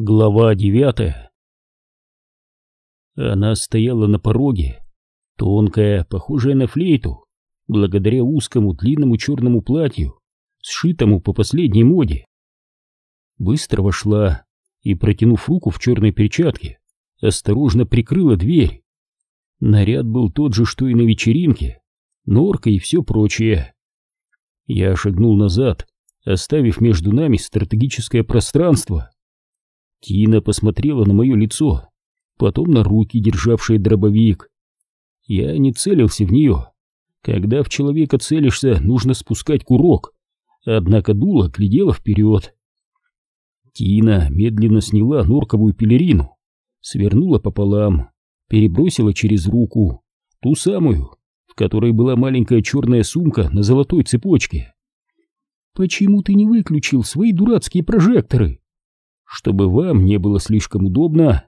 Глава девятая Она стояла на пороге, тонкая, похожая на флейту, благодаря узкому длинному черному платью, сшитому по последней моде. Быстро вошла и, протянув руку в черной перчатке, осторожно прикрыла дверь. Наряд был тот же, что и на вечеринке, норка и все прочее. Я шагнул назад, оставив между нами стратегическое пространство. Тина посмотрела на мое лицо, потом на руки, державшие дробовик. Я не целился в нее. Когда в человека целишься, нужно спускать курок, однако дуло глядело вперед. Тина медленно сняла норковую пелерину, свернула пополам, перебросила через руку, ту самую, в которой была маленькая черная сумка на золотой цепочке. «Почему ты не выключил свои дурацкие прожекторы?» Чтобы вам не было слишком удобно.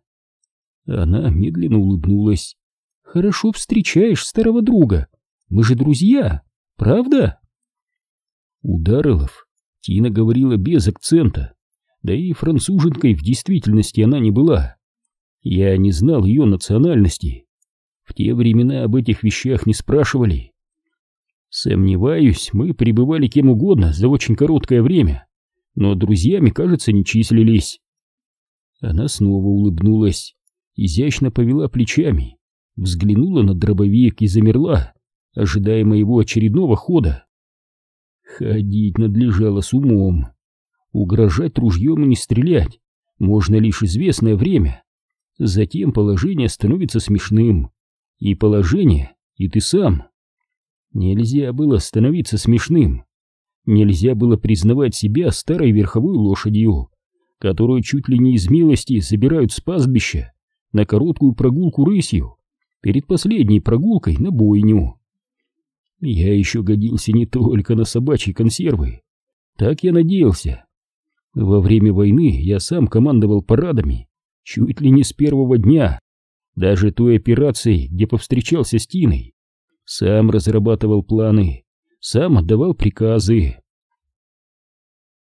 Она медленно улыбнулась. Хорошо встречаешь старого друга. Мы же друзья, правда? У Дарреллов Тина говорила без акцента, да и француженкой в действительности она не была. Я не знал ее национальности. В те времена об этих вещах не спрашивали. Сомневаюсь, мы пребывали кем угодно за очень короткое время но друзьями, кажется, не числились. Она снова улыбнулась, изящно повела плечами, взглянула на дробовик и замерла, ожидая моего очередного хода. Ходить надлежало с умом. Угрожать ружьем и не стрелять можно лишь известное время. Затем положение становится смешным. И положение, и ты сам. Нельзя было становиться смешным. Нельзя было признавать себя старой верховой лошадью, которую чуть ли не из милости забирают с пастбища на короткую прогулку рысью, перед последней прогулкой на бойню. Я еще годился не только на собачьи консервы. Так я надеялся. Во время войны я сам командовал парадами, чуть ли не с первого дня, даже той операцией, где повстречался с Тиной. Сам разрабатывал планы, сам отдавал приказы.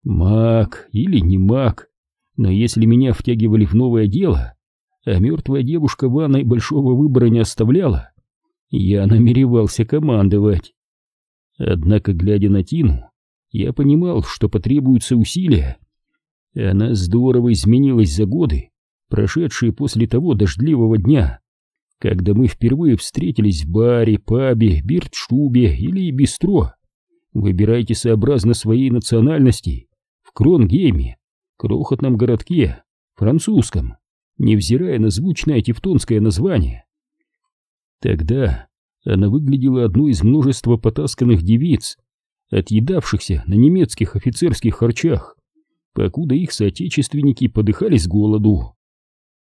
Маг или не маг, но если меня втягивали в новое дело, а мертвая девушка ванной большого выбора не оставляла, я намеревался командовать. Однако, глядя на Тину, я понимал, что потребуются усилия. Она здорово изменилась за годы, прошедшие после того дождливого дня, когда мы впервые встретились в баре, пабе, биртшубе или бистро. Выбирайте сообразно своей национальности в Кронгейме, крохотном городке, французском, невзирая на звучное тевтонское название. Тогда она выглядела одной из множества потасканных девиц, отъедавшихся на немецких офицерских харчах, покуда их соотечественники подыхали с голоду.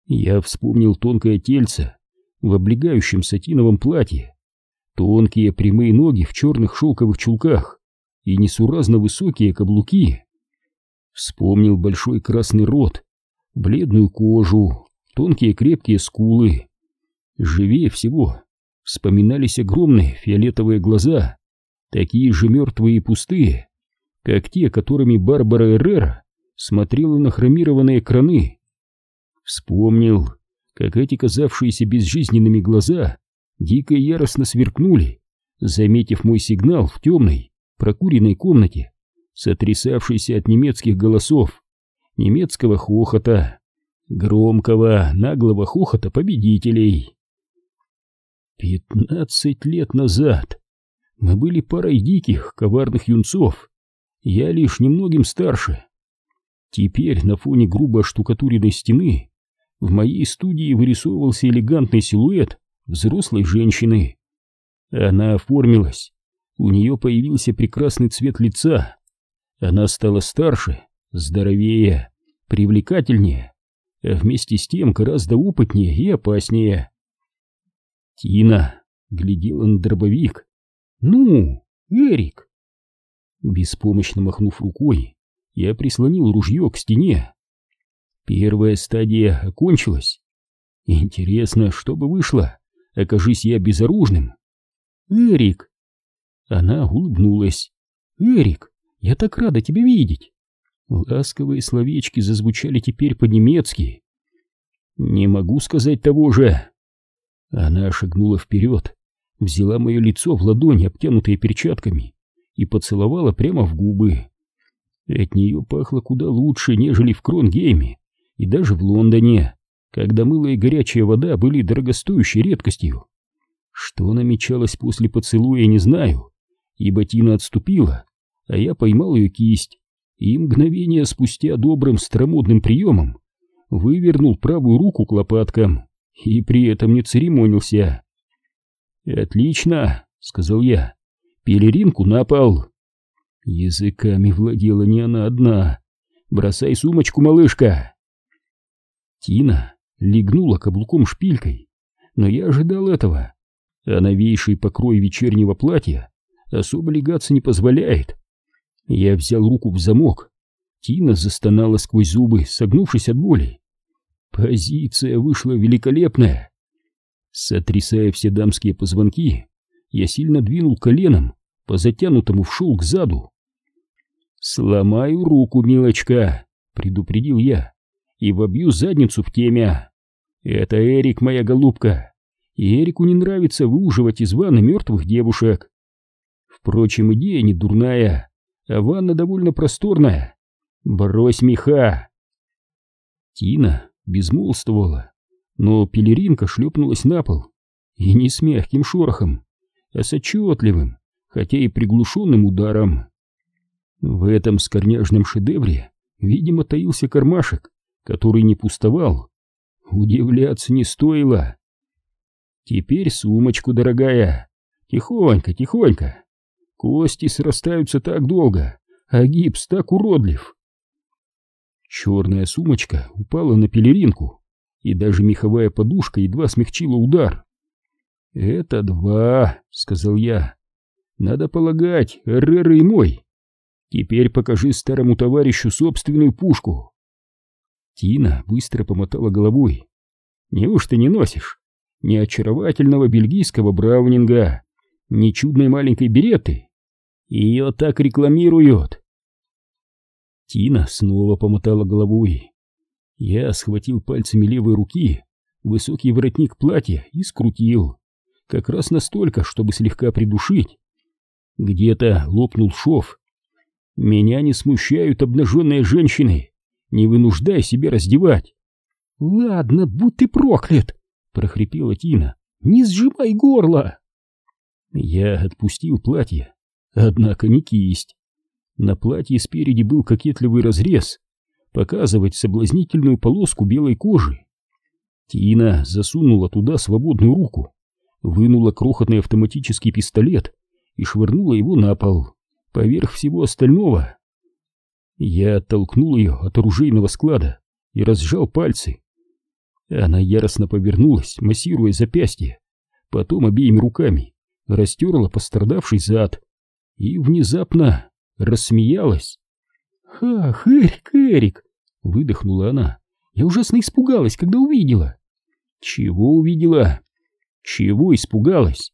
Я вспомнил тонкое тельце, в облегающем сатиновом платье, тонкие прямые ноги в черных шелковых чулках и несуразно высокие каблуки. Вспомнил большой красный рот, бледную кожу, тонкие крепкие скулы. Живее всего вспоминались огромные фиолетовые глаза, такие же мертвые и пустые, как те, которыми Барбара Эррера смотрела на хромированные краны. Вспомнил как эти казавшиеся безжизненными глаза дико и яростно сверкнули, заметив мой сигнал в темной, прокуренной комнате, сотрясавшейся от немецких голосов, немецкого хохота, громкого, наглого хохота победителей. Пятнадцать лет назад мы были парой диких, коварных юнцов, я лишь немногим старше. Теперь на фоне грубо штукатуренной стены в моей студии вырисовывался элегантный силуэт взрослой женщины. Она оформилась, у нее появился прекрасный цвет лица. Она стала старше, здоровее, привлекательнее, а вместе с тем гораздо опытнее и опаснее. Тина глядела на дробовик. «Ну, Эрик!» Беспомощно махнув рукой, я прислонил ружье к стене. Первая стадия окончилась. Интересно, что бы вышло, окажись я безоружным. Эрик! Она улыбнулась. Эрик, я так рада тебя видеть. Ласковые словечки зазвучали теперь по-немецки. «Не могу сказать того же». Она шагнула вперед, взяла мое лицо в ладони, обтянутые перчатками, и поцеловала прямо в губы. От нее пахло куда лучше, нежели в Кронгейме и даже в Лондоне, когда мыло и горячая вода были дорогостоящей редкостью. Что намечалось после поцелуя, не знаю, ибо Тина отступила, а я поймал ее кисть и мгновение спустя добрым старомодным приемом вывернул правую руку к лопаткам и при этом не церемонился. «Отлично», — сказал я, — «пелеринку на пол». Языками владела не она одна. «Бросай сумочку, малышка!» Тина легнула каблуком шпилькой, но я ожидал этого. А новейший покрой вечернего платья особо легаться не позволяет. Я взял руку в замок. Тина застонала сквозь зубы, согнувшись от боли. Позиция вышла великолепная. Сотрясая все дамские позвонки, я сильно двинул коленом по затянутому в шелк заду. «Сломаю руку, милочка», — предупредил я, — «и вобью задницу в темя. Это Эрик, моя голубка, и Эрику не нравится выуживать из ванны мертвых девушек. Впрочем, идея не дурная, а ванна довольно просторная. Брось меха!» Тина безмолвствовала, но пелеринка шлепнулась на пол, и не с мягким шорохом, а с отчетливым, хотя и приглушенным ударом. В этом скорняжном шедевре, видимо, таился кармашек, который не пустовал. Удивляться не стоило. Теперь сумочку, дорогая. Тихонько, тихонько. Кости срастаются так долго, а гипс так уродлив. Черная сумочка упала на пелеринку, и даже меховая подушка едва смягчила удар. «Это два», — сказал я. «Надо полагать, Эррера и мой. Теперь покажи старому товарищу собственную пушку». Тина быстро помотала головой. «Неужто не носишь? Ни очаровательного бельгийского браунинга, ни чудной маленькой береты? Ее так рекламируют!» Тина снова помотала головой. Я схватил пальцами левой руки высокий воротник платья и скрутил, как раз настолько, чтобы слегка придушить. Где-то лопнул шов, меня не смущают обнаженные женщины. Не вынуждай себя раздевать. Ладно, будь ты проклят, прохрипела Тина. Не сжимай горло. Я отпустил платье, однако не кисть. На платье спереди был кокетливый разрез, показывать соблазнительную полоску белой кожи. Тина засунула туда свободную руку, вынула крохотный автоматический пистолет и швырнула его на пол поверх всего остального. Я оттолкнул ее от оружейного склада и разжал пальцы. Она яростно повернулась, массируя запястье, потом обеими руками растерла пострадавший зад и внезапно рассмеялась. «Ах, Эрик, Эрик!» — выдохнула она. «Я ужасно испугалась, когда увидела». «Чего увидела?» «Чего испугалась?»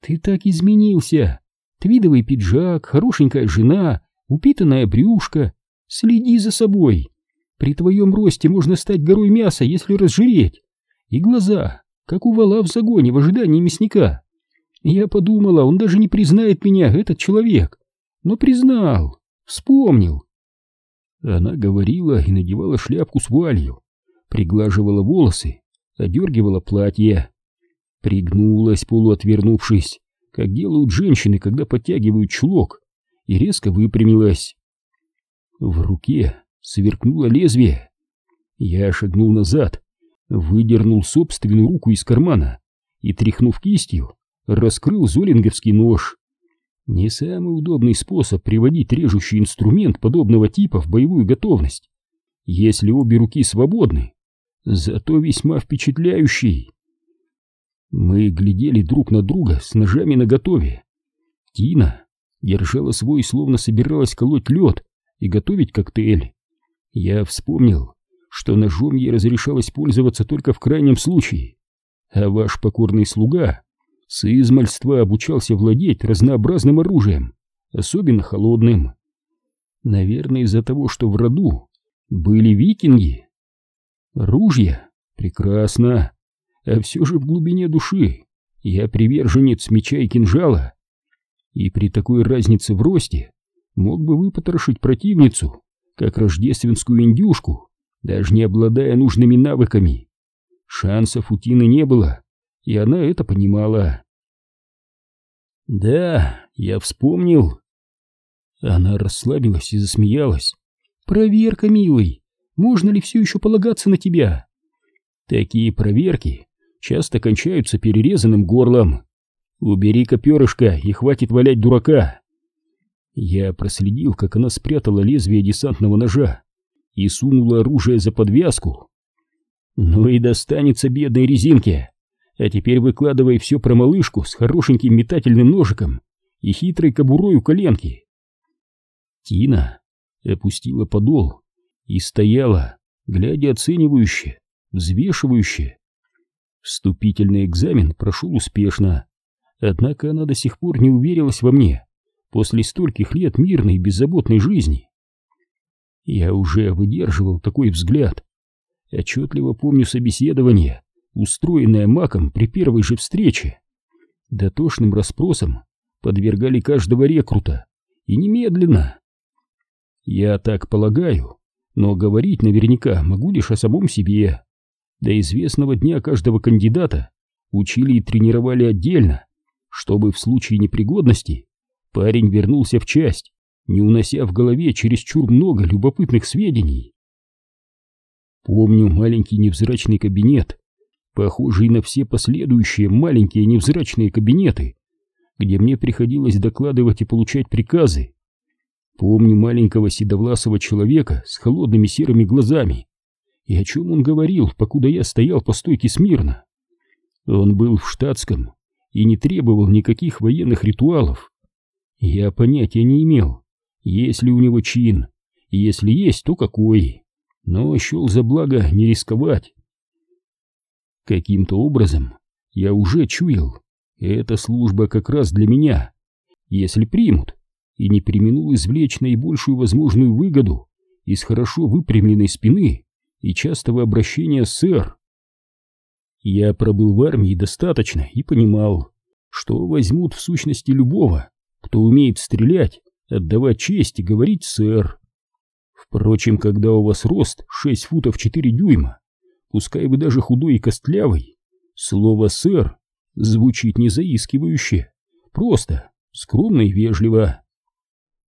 «Ты так изменился!» Твидовый пиджак, хорошенькая жена, упитанная брюшка. Следи за собой. При твоем росте можно стать горой мяса, если разжиреть. И глаза, как у вала в загоне в ожидании мясника. Я подумала, он даже не признает меня, этот человек. Но признал, вспомнил. Она говорила и надевала шляпку с вуалью, приглаживала волосы, одергивала платье. Пригнулась, полуотвернувшись, как делают женщины, когда подтягивают чулок, и резко выпрямилась. В руке сверкнуло лезвие. Я шагнул назад, выдернул собственную руку из кармана и, тряхнув кистью, раскрыл золинговский нож. Не самый удобный способ приводить режущий инструмент подобного типа в боевую готовность, если обе руки свободны, зато весьма впечатляющий. Мы глядели друг на друга с ножами наготове. Тина держала свой, словно собиралась колоть лед и готовить коктейль. Я вспомнил, что ножом ей разрешалось пользоваться только в крайнем случае, а ваш покорный слуга с измальства обучался владеть разнообразным оружием, особенно холодным. Наверное, из-за того, что в роду были викинги. Ружья? Прекрасно. А все же в глубине души я приверженец меча и кинжала. И при такой разнице в росте мог бы выпотрошить противницу, как рождественскую индюшку, даже не обладая нужными навыками. Шансов у Тины не было, и она это понимала. «Да, я вспомнил». Она расслабилась и засмеялась. «Проверка, милый, можно ли все еще полагаться на тебя?» «Такие проверки часто кончаются перерезанным горлом. Убери-ка перышко и хватит валять дурака». Я проследил, как она спрятала лезвие десантного ножа и сунула оружие за подвязку. Ну и достанется бедной резинке. А теперь выкладывай все про малышку с хорошеньким метательным ножиком и хитрой кобурой у коленки. Тина опустила подол и стояла, глядя оценивающе, взвешивающе. Вступительный экзамен прошел успешно, однако она до сих пор не уверилась во мне после стольких лет мирной и беззаботной жизни. Я уже выдерживал такой взгляд. Отчетливо помню собеседование, устроенное Маком при первой же встрече. Дотошным расспросам подвергали каждого рекрута, и немедленно. Я так полагаю, но говорить наверняка могу лишь о самом себе. До известного дня каждого кандидата учили и тренировали отдельно, чтобы в случае непригодности парень вернулся в часть, не унося в голове чересчур много любопытных сведений. Помню маленький невзрачный кабинет, похожий на все последующие маленькие невзрачные кабинеты, где мне приходилось докладывать и получать приказы. Помню маленького седовласого человека с холодными серыми глазами. И о чем он говорил, покуда я стоял по стойке смирно? Он был в штатском и не требовал никаких военных ритуалов. Я понятия не имел, есть ли у него чин, и если есть, то какой. Но счел за благо не рисковать. Каким-то образом я уже чуял, эта служба как раз для меня. Если примут, и не применул извлечь наибольшую возможную выгоду из хорошо выпрямленной спины и частого обращения «сэр». Я пробыл в армии достаточно и понимал, что возьмут в сущности любого, кто умеет стрелять, отдавать честь и говорить «сэр». Впрочем, когда у вас рост 6 футов 4 дюйма, пускай вы даже худой и костлявый, слово «сэр» звучит не заискивающе, просто, скромно и вежливо.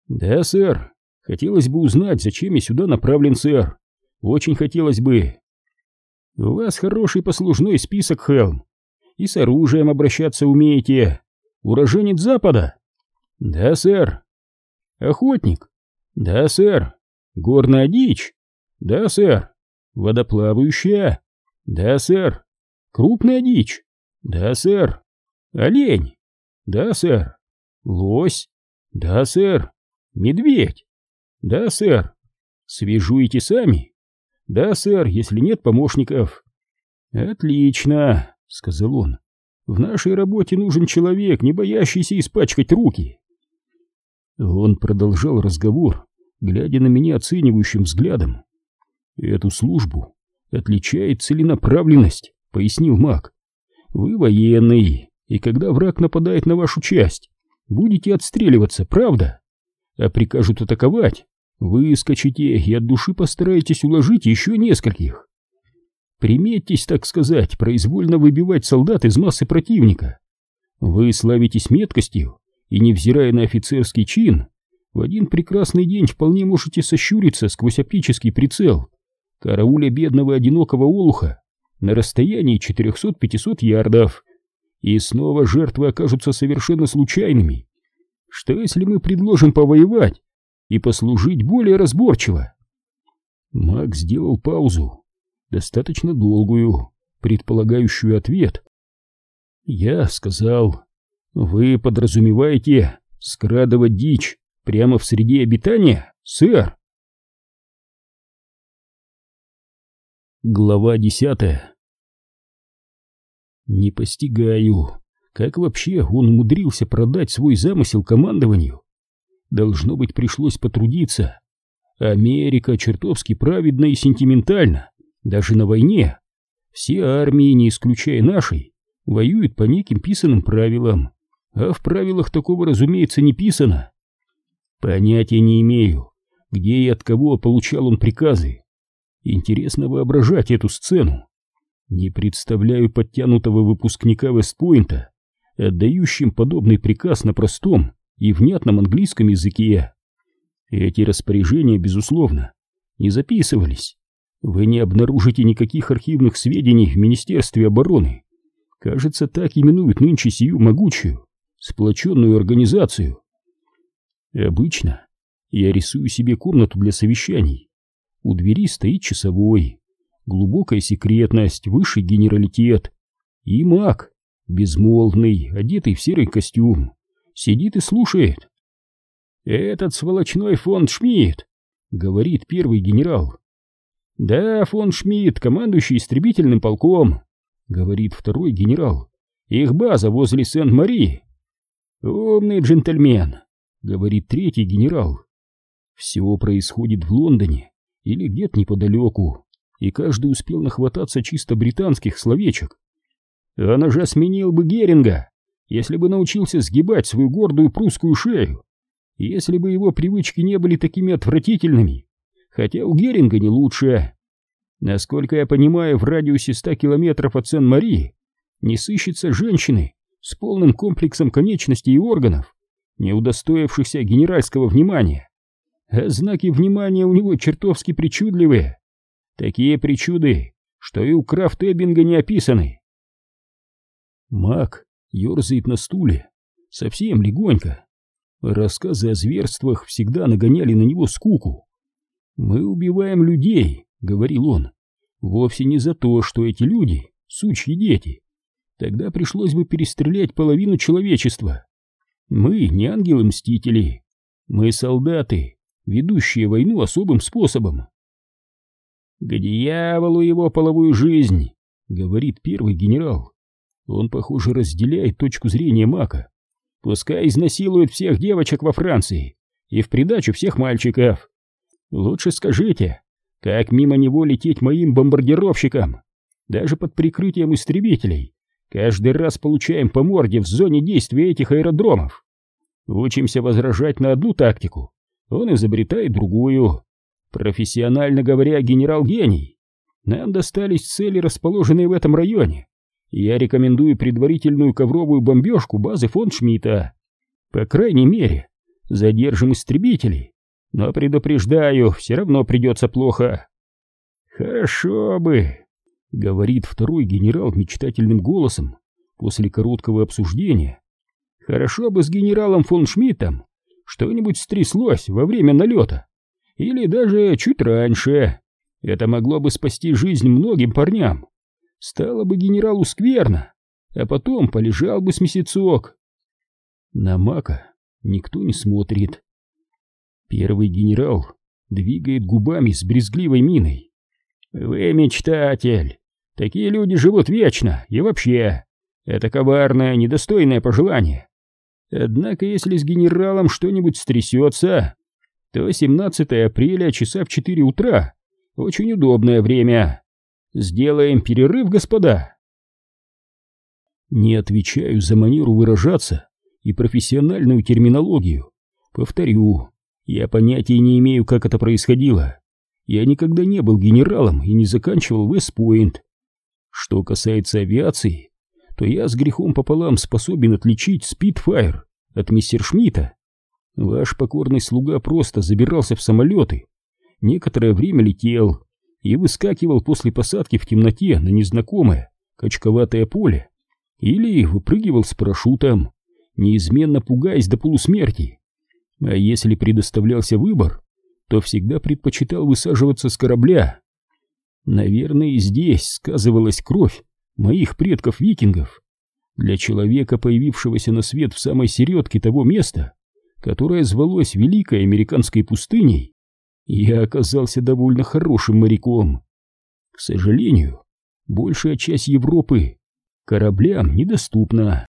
«Да, сэр. Хотелось бы узнать, зачем я сюда направлен, сэр. Очень хотелось бы». «У вас хороший послужной список, Хелм. И с оружием обращаться умеете. Уроженец Запада?» «Да, сэр». «Охотник?» «Да, сэр». «Горная дичь?» «Да, сэр». «Водоплавающая?» «Да, сэр». «Крупная дичь?» «Да, сэр». «Олень?» «Да, сэр». «Лось?» «Да, сэр». Медведь? Да, сэр. Свяжуете сами? Да, сэр, если нет помощников. Отлично, сказал он. В нашей работе нужен человек, не боящийся испачкать руки. Он продолжал разговор, глядя на меня оценивающим взглядом. Эту службу отличает целенаправленность, пояснил маг. Вы военный, и когда враг нападает на вашу часть, будете отстреливаться, правда? а прикажут атаковать, вы скачете и от души постараетесь уложить еще нескольких. Приметьтесь, так сказать, произвольно выбивать солдат из массы противника. Вы славитесь меткостью, и, невзирая на офицерский чин, в один прекрасный день вполне можете сощуриться сквозь оптический прицел, карауля бедного одинокого олуха на расстоянии 400-500 ярдов, и снова жертвы окажутся совершенно случайными, что если мы предложим повоевать и послужить более разборчиво? Мак сделал паузу, достаточно долгую, предполагающую ответ. Я сказал, вы подразумеваете скрадывать дичь прямо в среде обитания, сэр? Глава десятая Не постигаю, как вообще он умудрился продать свой замысел командованию? Должно быть, пришлось потрудиться. Америка чертовски праведна и сентиментальна, даже на войне. Все армии, не исключая нашей, воюют по неким писанным правилам, а в правилах такого, разумеется, не писано. Понятия не имею, где и от кого получал он приказы. Интересно воображать эту сцену. Не представляю подтянутого выпускника Вестпойнта, отдающим подобный приказ на простом и внятном английском языке. Эти распоряжения, безусловно, не записывались. Вы не обнаружите никаких архивных сведений в Министерстве обороны. Кажется, так именуют нынче сию могучую, сплоченную организацию. Обычно я рисую себе комнату для совещаний. У двери стоит часовой, глубокая секретность, высший генералитет и маг, безмолвный, одетый в серый костюм, сидит и слушает. «Этот сволочной фон Шмидт», — говорит первый генерал. «Да, фон Шмидт, командующий истребительным полком», — говорит второй генерал. «Их база возле Сент-Мари». «Умный джентльмен», — говорит третий генерал. Все происходит в Лондоне или где-то неподалеку, и каждый успел нахвататься чисто британских словечек. Он уже сменил бы Геринга, если бы научился сгибать свою гордую прусскую шею, если бы его привычки не были такими отвратительными, хотя у Геринга не лучше. Насколько я понимаю, в радиусе ста километров от Сен-Мари не сыщется женщины с полным комплексом конечностей и органов, не удостоившихся генеральского внимания. А знаки внимания у него чертовски причудливые. Такие причуды, что и у Крафт Эббинга не описаны. Мак ерзает на стуле, совсем легонько. Рассказы о зверствах всегда нагоняли на него скуку. «Мы убиваем людей», — говорил он, — «вовсе не за то, что эти люди — сучьи дети. Тогда пришлось бы перестрелять половину человечества. Мы не ангелы-мстители, мы солдаты, ведущие войну особым способом». «К дьяволу его половую жизнь», — говорит первый генерал. Он, похоже, разделяет точку зрения Мака. Пускай изнасилуют всех девочек во Франции и в придачу всех мальчиков. Лучше скажите, как мимо него лететь моим бомбардировщикам? Даже под прикрытием истребителей. Каждый раз получаем по морде в зоне действия этих аэродромов. Учимся возражать на одну тактику, он изобретает другую. Профессионально говоря, генерал гений. Нам достались цели, расположенные в этом районе, я рекомендую предварительную ковровую бомбежку базы фон Шмидта. По крайней мере, задержим истребителей, но предупреждаю, все равно придется плохо. Хорошо бы, говорит второй генерал мечтательным голосом после короткого обсуждения. Хорошо бы с генералом фон Шмидтом что-нибудь стряслось во время налета. Или даже чуть раньше. Это могло бы спасти жизнь многим парням. Стало бы генералу скверно, а потом полежал бы с месяцок. На Мака никто не смотрит. Первый генерал двигает губами с брезгливой миной. «Вы мечтатель. Такие люди живут вечно и вообще. Это коварное, недостойное пожелание. Однако, если с генералом что-нибудь стрясется, то 17 апреля часа в 4 утра очень удобное время. Сделаем перерыв, господа. Не отвечаю за манеру выражаться и профессиональную терминологию. Повторю, я понятия не имею, как это происходило. Я никогда не был генералом и не заканчивал Вестпойнт. Что касается авиации, то я с грехом пополам способен отличить Спитфайр от мистер Шмидта. Ваш покорный слуга просто забирался в самолеты, некоторое время летел, и выскакивал после посадки в темноте на незнакомое качковатое поле или выпрыгивал с парашютом, неизменно пугаясь до полусмерти. А если предоставлялся выбор, то всегда предпочитал высаживаться с корабля. Наверное, и здесь сказывалась кровь моих предков-викингов. Для человека, появившегося на свет в самой середке того места, которое звалось Великой Американской пустыней, я оказался довольно хорошим моряком. К сожалению, большая часть Европы кораблям недоступна.